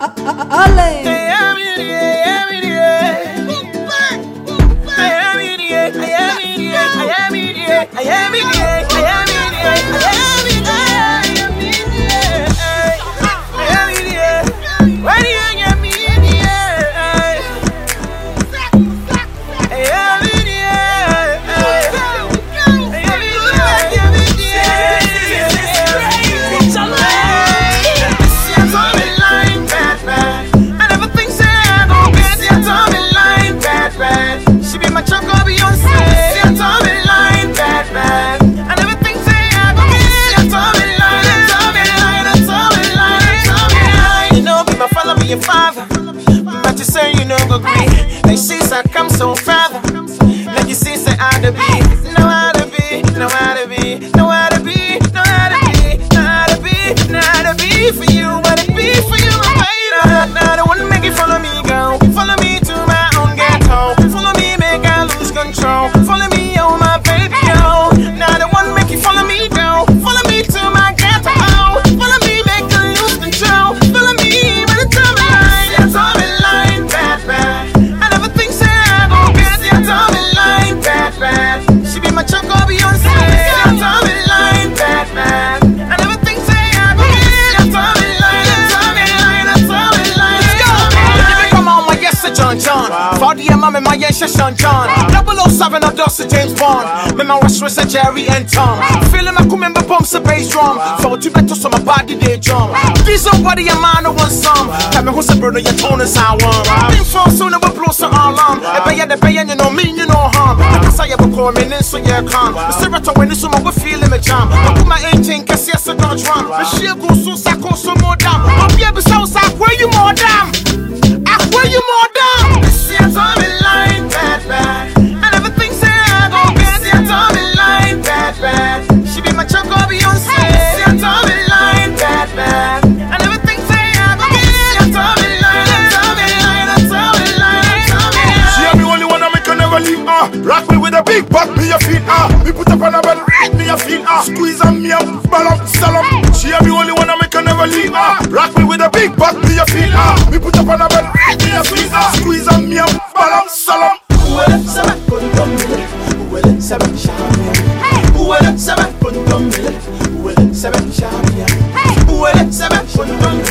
She your father. But you say you know go agree. Like she said, come so father. Like you see, say I to be. Know how to be, know how to be, know how to be, know how to be, know how to be, know how to be for you, but it be for you. Nah, nah, the one make it follow Father and mommy, my yes, Sean John. 007 of Dusty James Bond. Me my West West Jerry and Tom. Feeling my kumembe pumps a bass drum. For you better so my body they jump. This somebody a mind, I want some. Tell me who's a brother, your tone is how one. Been for soon, it will blow some alarm. If I had the pay, you know me, you know harm. I guess I ever call me in, so yeah, calm. Spirit of when this woman will feel in the jam. I put my 18, cause yes, I don't drum. The sheer goes so sacco, so more down. I'll be able to say, where ah. Rock me with a big butt, me a feel, ah. Me put up on a bed, right, me a feel, ah. Squeeze on me. Ballum, salam. She am the only one that make her never leave, ah. Rock me with a big butt, me a feel, ah. Me put up on a bed, right, me a feel, ah. Squeeze on me. Ballum, salam. Uwele sebe kundomile, uwele sebe shamia. Uwele sebe kundomile, uwele sebe shamia. Uwele sebe kundomile, shamia,